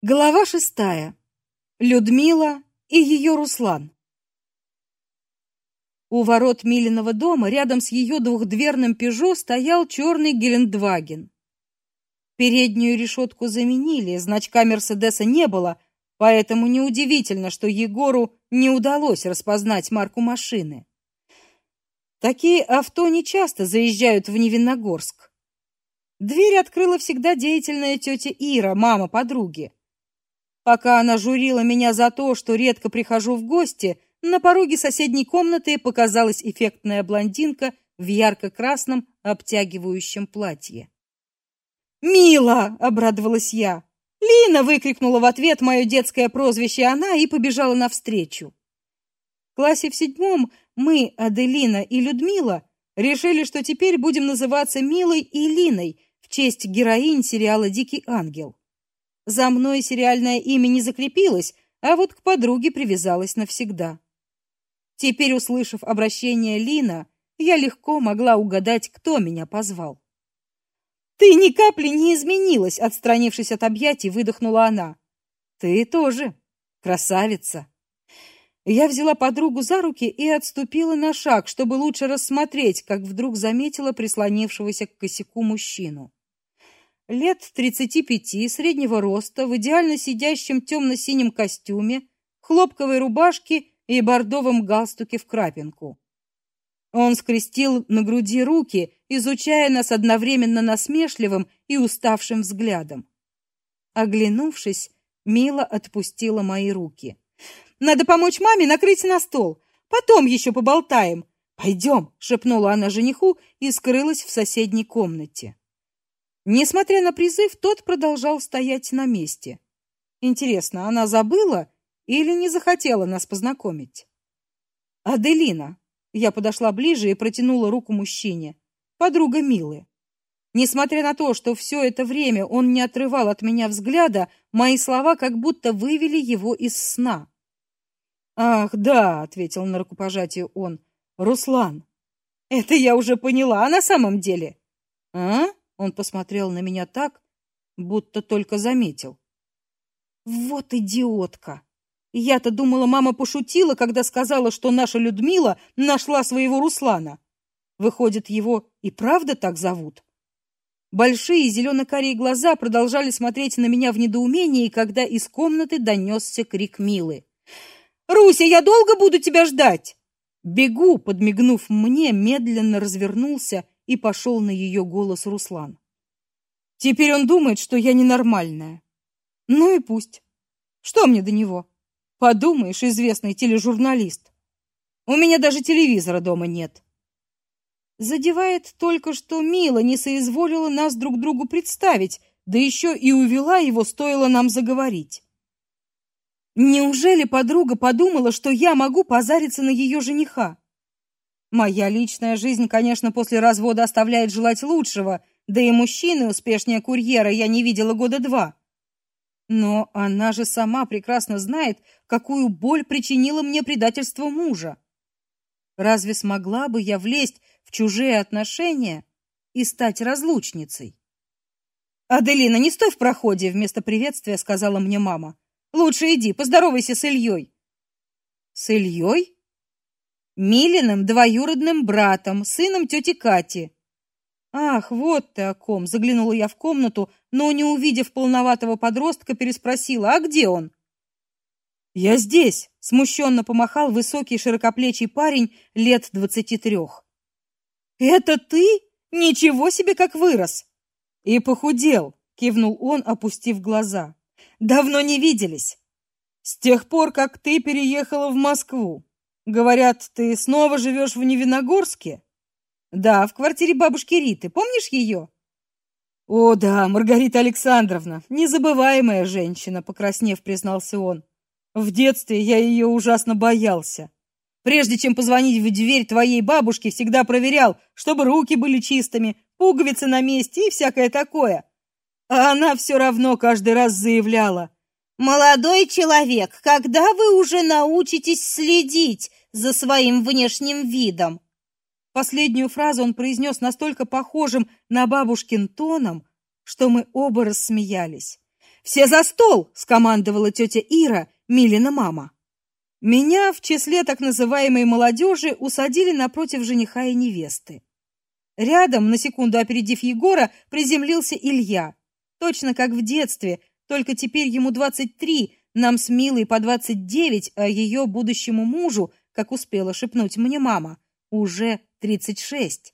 Глава шестая. Людмила и ее Руслан. У ворот Милиного дома рядом с ее двухдверным «Пежо» стоял черный Гелендваген. Переднюю решетку заменили, значка «Мерседеса» не было, поэтому неудивительно, что Егору не удалось распознать марку машины. Такие авто не часто заезжают в Невинногорск. Дверь открыла всегда деятельная тетя Ира, мама подруги. Пока она журила меня за то, что редко прихожу в гости, на пороге соседней комнаты показалась эффектная блондинка в ярко-красном обтягивающем платье. "Мила!" обрадовалась я. "Лина!" выкрикнула в ответ мое детское прозвище она и побежала навстречу. В классе в седьмом мы, Аделина и Людмила, решили, что теперь будем называться Милой и Линой в честь героинь сериала Дикий ангел. За мной сериальное имя не закрепилось, а вот к подруге привязалась навсегда. Теперь, услышав обращение Лина, я легко могла угадать, кто меня позвал. Ты ни капли не изменилась, отстранившись от объятий, выдохнула она. Ты тоже красавица. Я взяла подругу за руки и отступила на шаг, чтобы лучше рассмотреть, как вдруг заметила прислонившегося к косяку мужчину лет 35, среднего роста, в идеально сидящем темно-синем костюме, хлопковой рубашке и бордовом галстуке в крапинку. Он скрестил на груди руки, изучая нас одновременно насмешливым и уставшим взглядом. Оглянувшись, Мила отпустила мои руки. Надо помочь маме накрыть на стол. Потом еще поболтаем. Пойдем, шепнула она жениху и скрылась в соседней комнате. Несмотря на призыв, тот продолжал стоять на месте. Интересно, она забыла или не захотела нас познакомить? Аделина. Я подошла ближе и протянула руку мужчине. Подруга Милы. Несмотря на то, что все это время он не отрывал от меня взгляда, мои слова как будто вывели его из сна. Ах, да, ответил на рукопожатие он. Руслан. Это я уже поняла, а на самом деле? А? Он посмотрел на меня так, будто только заметил. Вот идиотка. Я-то думала, мама пошутила, когда сказала, что наша Людмила нашла своего Руслана. Выходит, его и правда так зовут. Большие зелено-карие глаза продолжали смотреть на меня в недоумении, когда из комнаты донесся крик Милы. Руся, я долго буду тебя ждать. Бегу, подмигнув мне, медленно развернулся и пошел на ее голос Руслан. Теперь он думает, что я ненормальная. Ну и пусть. Что мне до него? Подумаешь, известный тележурналист. У меня даже телевизора дома нет. Задевает только, что Мила не соизволила нас друг другу представить, да еще и увела его, стоило нам заговорить. Неужели подруга подумала, что я могу позариться на ее жениха? Моя личная жизнь, конечно, после развода оставляет желать лучшего, да и мужчины успешнее курьера я не видела года два. Но она же сама прекрасно знает, какую боль причинило мне предательство мужа. Разве смогла бы я влезть в чужие отношения и стать разлучницей? Аделина, не стой в проходе, вместо приветствия сказала мне мама. Лучше иди, поздоровайся с Ильей. С Ильей? Милиным двоюродным братом, сыном тети Кати. Ах, вот ты о ком. Заглянула я в комнату, но не увидев полноватого подростка, переспросила: "А где он?" "Я здесь", смущенно помахал высокий широкоплечий парень лет двадцати трех. "Это ты? Ничего себе, как вырос!" "И похудел", кивнул он, опустив глаза. "Давно не виделись. С тех пор, как ты переехала в Москву. Говорят, ты снова живешь в Невиногорске? Да, в квартире бабушки Риты. Помнишь ее?» О, да, Маргарита Александровна, незабываемая женщина, покраснев, признался он. В детстве я ее ужасно боялся. Прежде чем позвонить в дверь твоей бабушки, всегда проверял, чтобы руки были чистыми, пуговицы на месте и всякое такое. А она все равно каждый раз заявляла: "Молодой человек, когда вы уже научитесь следить за своим внешним видом. Последнюю фразу он произнес настолько похожим на бабушкин тоном, что мы оба рассмеялись. Все за стол, скомандовала тетя Ира, Милина мама. Меня в числе так называемой молодежи усадили напротив жениха и невесты. Рядом, на секунду опередив Егора, приземлился Илья. Точно как в детстве, только теперь ему двадцать три, нам с Милой по двадцать девять, а ее будущему мужу, как успела шепнуть мне мама, уже тридцать шесть.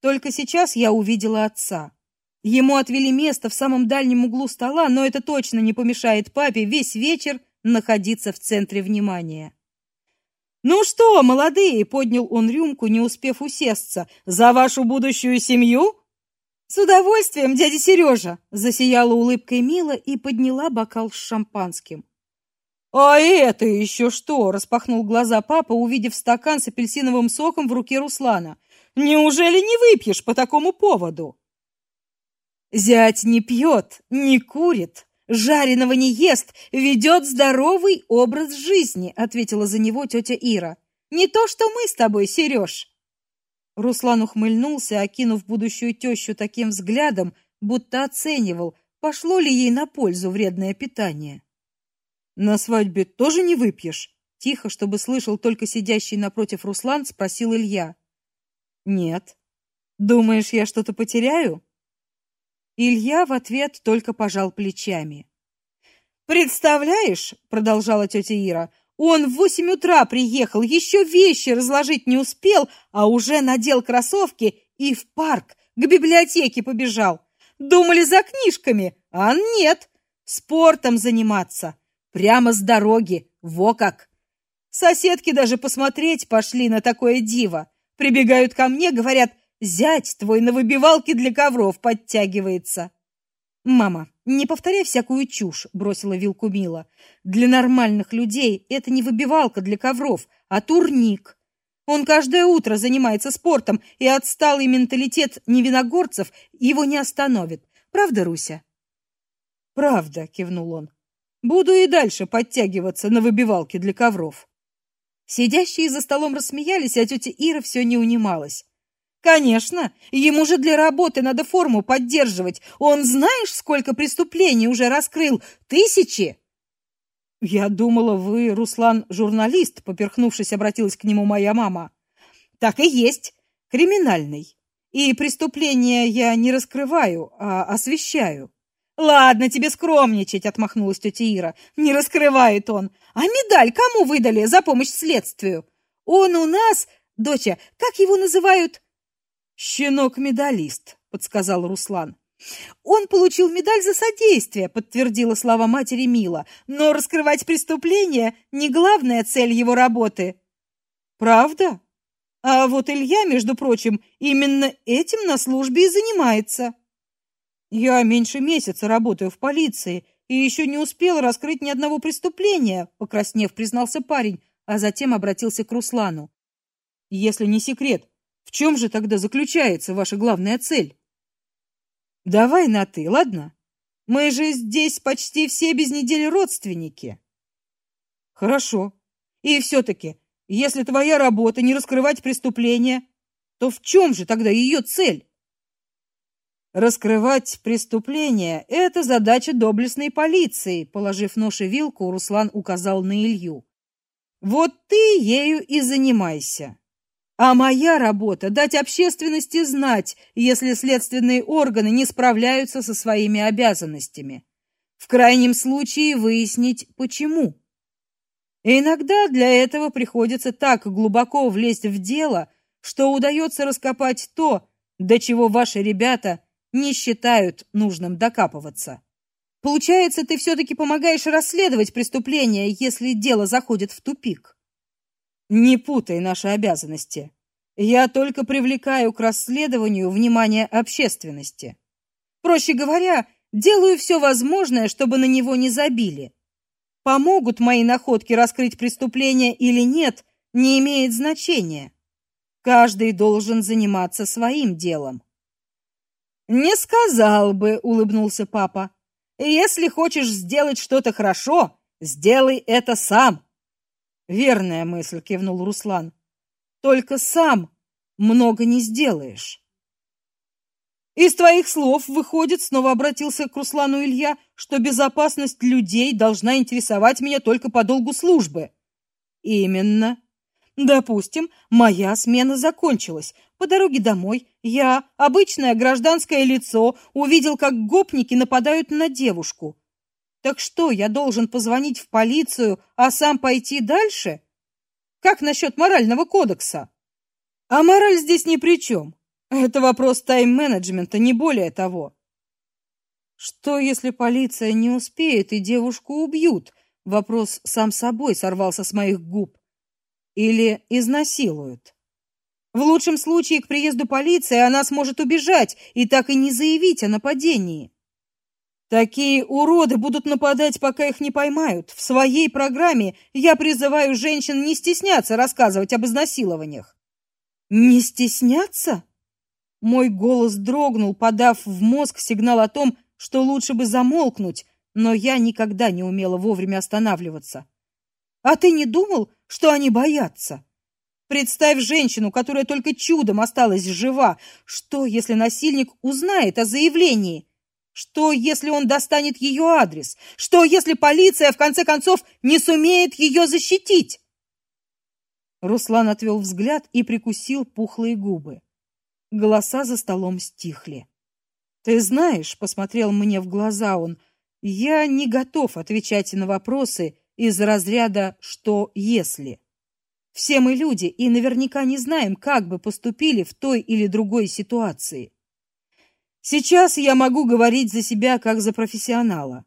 Только сейчас я увидела отца. Ему отвели место в самом дальнем углу стола, но это точно не помешает папе весь вечер находиться в центре внимания. Ну что, молодые, поднял он рюмку, не успев усесться. За вашу будущую семью? С удовольствием, дядя Сережа!» — засияла улыбкой Мила и подняла бокал с шампанским. А это еще что? распахнул глаза папа, увидев стакан с апельсиновым соком в руке Руслана. Неужели не выпьешь по такому поводу? Зять не пьет, не курит, жареного не ест, ведет здоровый образ жизни, ответила за него тетя Ира. Не то, что мы с тобой, Сереж. Руслан ухмыльнулся, окинув будущую тещу таким взглядом, будто оценивал, пошло ли ей на пользу вредное питание. На свадьбе тоже не выпьешь? Тихо, чтобы слышал только сидящий напротив Руслан, спросил Илья. Нет. Думаешь, я что-то потеряю? Илья в ответ только пожал плечами. Представляешь, продолжала тетя Ира. Он в восемь утра приехал, еще вещи разложить не успел, а уже надел кроссовки и в парк к библиотеке побежал. Думали за книжками, а нет, спортом заниматься. Прямо с дороги, во как. Соседки даже посмотреть пошли на такое диво. Прибегают ко мне, говорят: "Зять твой на выбивалке для ковров подтягивается". Мама, не повторяй всякую чушь, бросила вилку Мила. Для нормальных людей это не выбивалка для ковров, а турник. Он каждое утро занимается спортом, и отсталый менталитет невиногорцев его не остановит. Правда, Руся? Правда, кивнул он. Буду и дальше подтягиваться на выбивалке для ковров. Сидящие за столом рассмеялись, а тетя Ира все не унималась. Конечно, ему же для работы надо форму поддерживать. Он знаешь, сколько преступлений уже раскрыл? Тысячи. Я думала, вы, Руслан, журналист, поперхнувшись, обратилась к нему моя мама. Так и есть, криминальный. И преступления я не раскрываю, а освещаю. Ладно, тебе скромничать, отмахнулась тетя Ира. Не раскрывает он. А медаль кому выдали за помощь следствию? Он у нас, доча, как его называют? Щенок-медалист, подсказал Руслан. Он получил медаль за содействие, подтвердила слова матери Мила. Но раскрывать преступления не главная цель его работы. Правда? А вот Илья, между прочим, именно этим на службе и занимается. Я меньше месяца работаю в полиции и еще не успел раскрыть ни одного преступления, покраснев, признался парень, а затем обратился к Руслану. Если не секрет, в чем же тогда заключается ваша главная цель? Давай на ты, ладно? Мы же здесь почти все без недели родственники. Хорошо. И все таки если твоя работа не раскрывать преступления, то в чем же тогда ее цель? Раскрывать преступления это задача доблестной полиции, положив нож и вилку, Руслан указал на Илью. Вот ты ею и занимайся. А моя работа дать общественности знать, если следственные органы не справляются со своими обязанностями. В крайнем случае выяснить почему. И иногда для этого приходится так глубоко влезть в дело, что удается раскопать то, до чего ваши ребята не считают нужным докапываться. Получается, ты все таки помогаешь расследовать преступление, если дело заходит в тупик. Не путай наши обязанности. Я только привлекаю к расследованию внимание общественности. Проще говоря, делаю все возможное, чтобы на него не забили. Помогут мои находки раскрыть преступление или нет, не имеет значения. Каждый должен заниматься своим делом. Не сказал бы, улыбнулся папа. Если хочешь сделать что-то хорошо, сделай это сам. Верная мысль, кивнул Руслан. Только сам много не сделаешь. Из твоих слов выходит, снова обратился к Руслану Илья, что безопасность людей должна интересовать меня только по долгу службы. Именно. Допустим, моя смена закончилась. По дороге домой я, обычное гражданское лицо, увидел, как гопники нападают на девушку. Так что, я должен позвонить в полицию, а сам пойти дальше? Как насчет морального кодекса? А мораль здесь ни при чем. Это вопрос тайм-менеджмента, не более того. Что, если полиция не успеет и девушку убьют? Вопрос сам собой сорвался с моих губ. Или изнасилуют. В лучшем случае к приезду полиции она сможет убежать и так и не заявить о нападении. Такие уроды будут нападать, пока их не поймают. В своей программе я призываю женщин не стесняться рассказывать об изнасилованиях. Не стесняться? Мой голос дрогнул, подав в мозг сигнал о том, что лучше бы замолкнуть, но я никогда не умела вовремя останавливаться. А ты не думал, что они боятся? Представь женщину, которая только чудом осталась жива. Что, если насильник узнает о заявлении? Что, если он достанет ее адрес? Что, если полиция в конце концов не сумеет ее защитить? Руслан отвел взгляд и прикусил пухлые губы. Голоса за столом стихли. Ты знаешь, посмотрел мне в глаза он. Я не готов отвечать на вопросы из разряда что если. Все мы люди и наверняка не знаем, как бы поступили в той или другой ситуации. Сейчас я могу говорить за себя как за профессионала.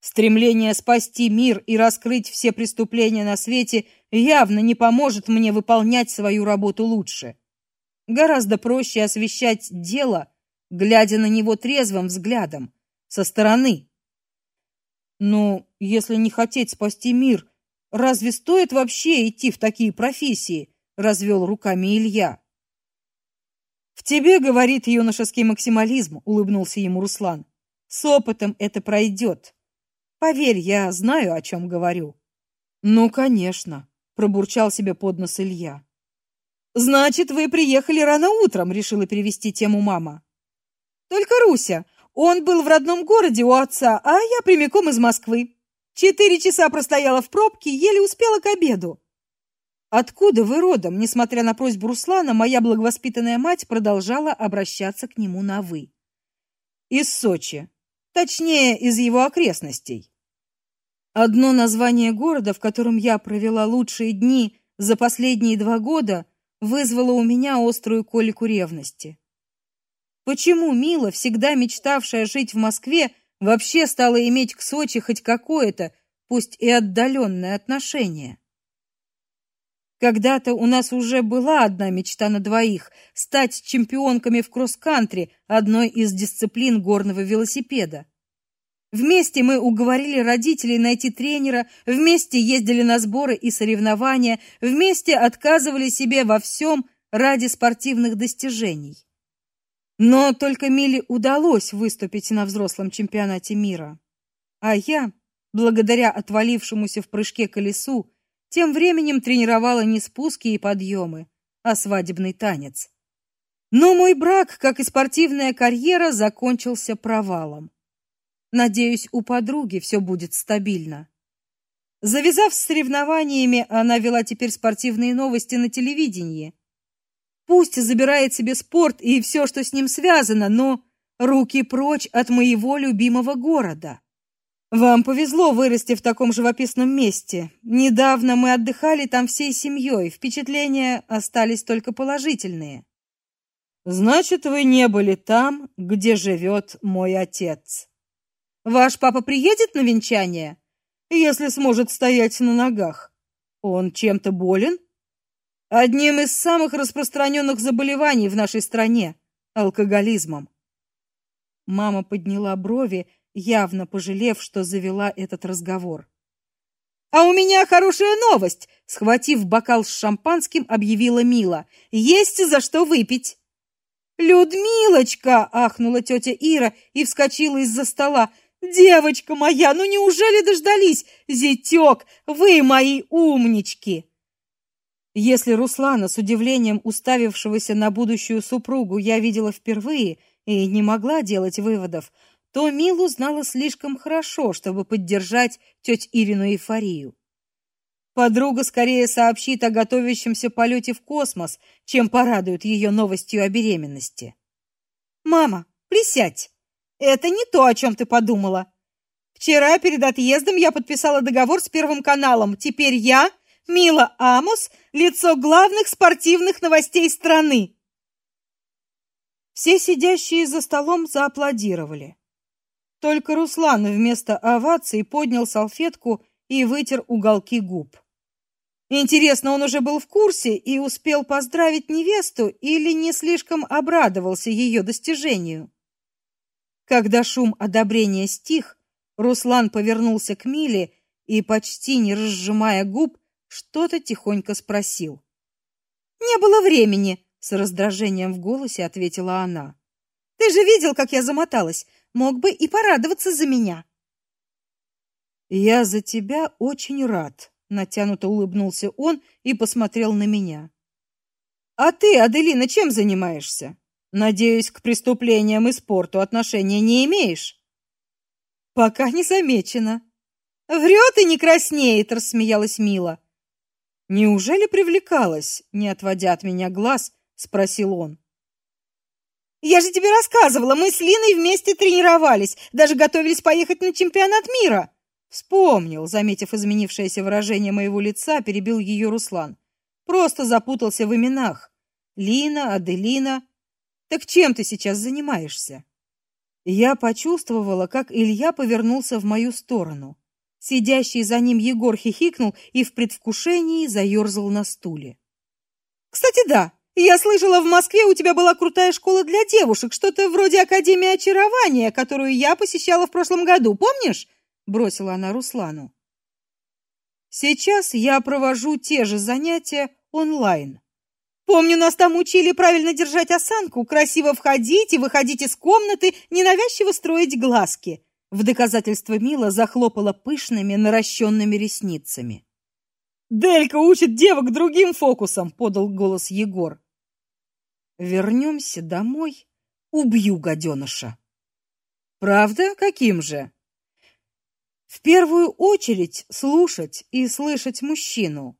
Стремление спасти мир и раскрыть все преступления на свете явно не поможет мне выполнять свою работу лучше. Гораздо проще освещать дело, глядя на него трезвым взглядом, со стороны. Но если не хотеть спасти мир, разве стоит вообще идти в такие профессии? развел руками Илья. В тебе говорит юношеский максимализм, улыбнулся ему Руслан. С опытом это пройдет. Поверь, я знаю, о чем говорю. Ну, конечно, пробурчал себе под нос Илья. Значит, вы приехали рано утром, решила перевести тему мама. Только Руся, он был в родном городе у отца, а я прямиком из Москвы. Четыре часа простояла в пробке, еле успела к обеду. Откуда вы родом? Несмотря на просьбу Руслана, моя благовоспитанная мать продолжала обращаться к нему на вы. Из Сочи, точнее, из его окрестностей. Одно название города, в котором я провела лучшие дни за последние два года, вызвало у меня острую колику ревности. Почему Мила, всегда мечтавшая жить в Москве, вообще стала иметь к Сочи хоть какое-то, пусть и отдаленное отношение? Когда-то у нас уже была одна мечта на двоих стать чемпионками в кросс-кантри, одной из дисциплин горного велосипеда. Вместе мы уговорили родителей найти тренера, вместе ездили на сборы и соревнования, вместе отказывали себе во всем ради спортивных достижений. Но только Миле удалось выступить на взрослом чемпионате мира. А я, благодаря отвалившемуся в прыжке колесу, тем временем тренировала не спуски и подъемы, а свадебный танец. Но мой брак, как и спортивная карьера, закончился провалом. Надеюсь, у подруги все будет стабильно. Завязав с соревнованиями, она вела теперь спортивные новости на телевидении. Пусть забирает себе спорт и все, что с ним связано, но руки прочь от моего любимого города. Вам повезло вырасти в таком живописном месте. Недавно мы отдыхали там всей семьей. Впечатления остались только положительные. Значит, вы не были там, где живет мой отец. Ваш папа приедет на венчание, если сможет стоять на ногах. Он чем-то болен? Одним из самых распространенных заболеваний в нашей стране алкоголизмом. Мама подняла брови, явно пожалев, что завела этот разговор. А у меня хорошая новость, схватив бокал с шампанским, объявила Мила. Есть за что выпить. Людмилочка, ахнула тетя Ира и вскочила из-за стола. Девочка моя, ну неужели дождались? Зятек, вы мои умнички. Если Руслана с удивлением уставившегося на будущую супругу я видела впервые, и не могла делать выводов, то Милу знала слишком хорошо, чтобы поддержать теть Ирину эйфорию. Подруга скорее сообщит о готовящемся полете в космос, чем порадует ее новостью о беременности. Мама, присядь. Это не то, о чем ты подумала. Вчера перед отъездом я подписала договор с Первым каналом. Теперь я, Мила Амос, лицо главных спортивных новостей страны. Все сидящие за столом зааплодировали. Только Руслан вместо овации поднял салфетку и вытер уголки губ. Интересно, он уже был в курсе и успел поздравить невесту или не слишком обрадовался ее достижению? Когда шум одобрения стих, Руслан повернулся к Миле и почти не разжимая губ, что-то тихонько спросил. Не было времени, с раздражением в голосе ответила она. Ты же видел, как я замоталась. Мог бы и порадоваться за меня. Я за тебя очень рад, натянуто улыбнулся он и посмотрел на меня. А ты, Аделина, чем занимаешься? Надеюсь, к преступлениям и спорту отношения не имеешь? Пока не замечено. Врет и не краснеет, рассмеялась Мила. Неужели привлекалась? Не отводя от меня глаз, спросил он. Я же тебе рассказывала, мы с Линой вместе тренировались, даже готовились поехать на чемпионат мира. Вспомнил, заметив изменившееся выражение моего лица, перебил ее Руслан. Просто запутался в именах. Лина, Аделина. Так чем ты сейчас занимаешься? Я почувствовала, как Илья повернулся в мою сторону. Сидящий за ним Егор хихикнул и в предвкушении заерзал на стуле. Кстати, да, я слышала, в Москве у тебя была крутая школа для девушек, что-то вроде Академии очарования, которую я посещала в прошлом году, помнишь? бросила она Руслану. Сейчас я провожу те же занятия онлайн. Помню, нас там учили правильно держать осанку, красиво входить и выходить из комнаты, ненавязчиво строить глазки. В доказательство Мила захлопала пышными наращенными ресницами. Делька учит девок другим фокусам, подал голос Егор. Вернемся домой, убью гаденыша. Правда, каким же? В первую очередь слушать и слышать мужчину.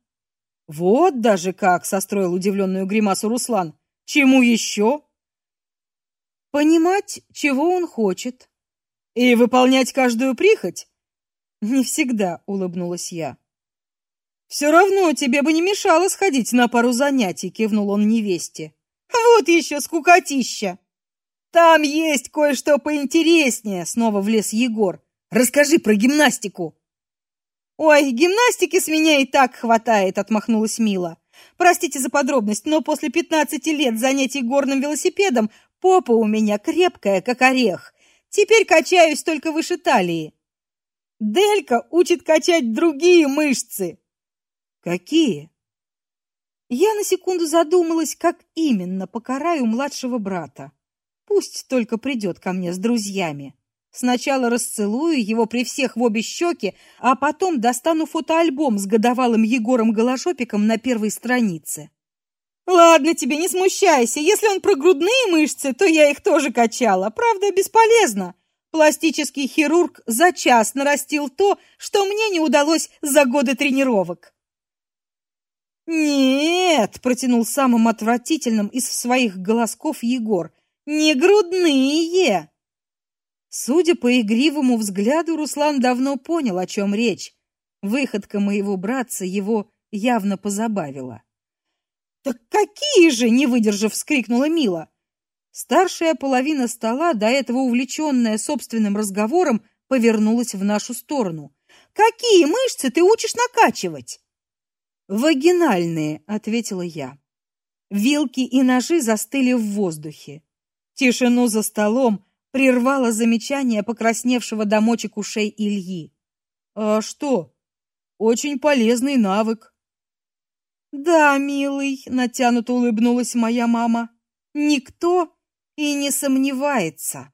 Вот даже как состроил удивленную гримасу Руслан. Чему еще? Понимать, чего он хочет, и выполнять каждую прихоть. Не всегда, улыбнулась я. Все равно тебе бы не мешало сходить на пару занятий, кивнул он невесте. Вот еще скукотища. Там есть кое-что поинтереснее, снова влез Егор. Расскажи про гимнастику. Ой, гимнастики с меня и так хватает, отмахнулась Мила. Простите за подробность, но после пятнадцати лет занятий горным велосипедом попа у меня крепкая, как орех. Теперь качаюсь только выше талии. Делька учит качать другие мышцы. Какие? Я на секунду задумалась, как именно покараю младшего брата. Пусть только придет ко мне с друзьями. Сначала расцелую его при всех в обе щеки, а потом достану фотоальбом с годовалым Егором Голожопиком на первой странице. Ладно тебе, не смущайся. Если он про грудные мышцы, то я их тоже качала. Правда, бесполезно. Пластический хирург за час нарастил то, что мне не удалось за годы тренировок. Нет, протянул самым отвратительным из своих голосков Егор. Не грудные. Судя по игривому взгляду, Руслан давно понял, о чем речь. Выходка моего братца его явно позабавила. Так какие же, не выдержав, вскрикнула Мила. Старшая половина стола, до этого увлеченная собственным разговором, повернулась в нашу сторону. Какие мышцы ты учишь накачивать? Вагинальные, ответила я. Вилки и ножи застыли в воздухе. Тишину за столом прервало замечание покрасневшего до мочек ушей Ильи. А что? Очень полезный навык. Да, милый, натянуто улыбнулась моя мама. Никто и не сомневается.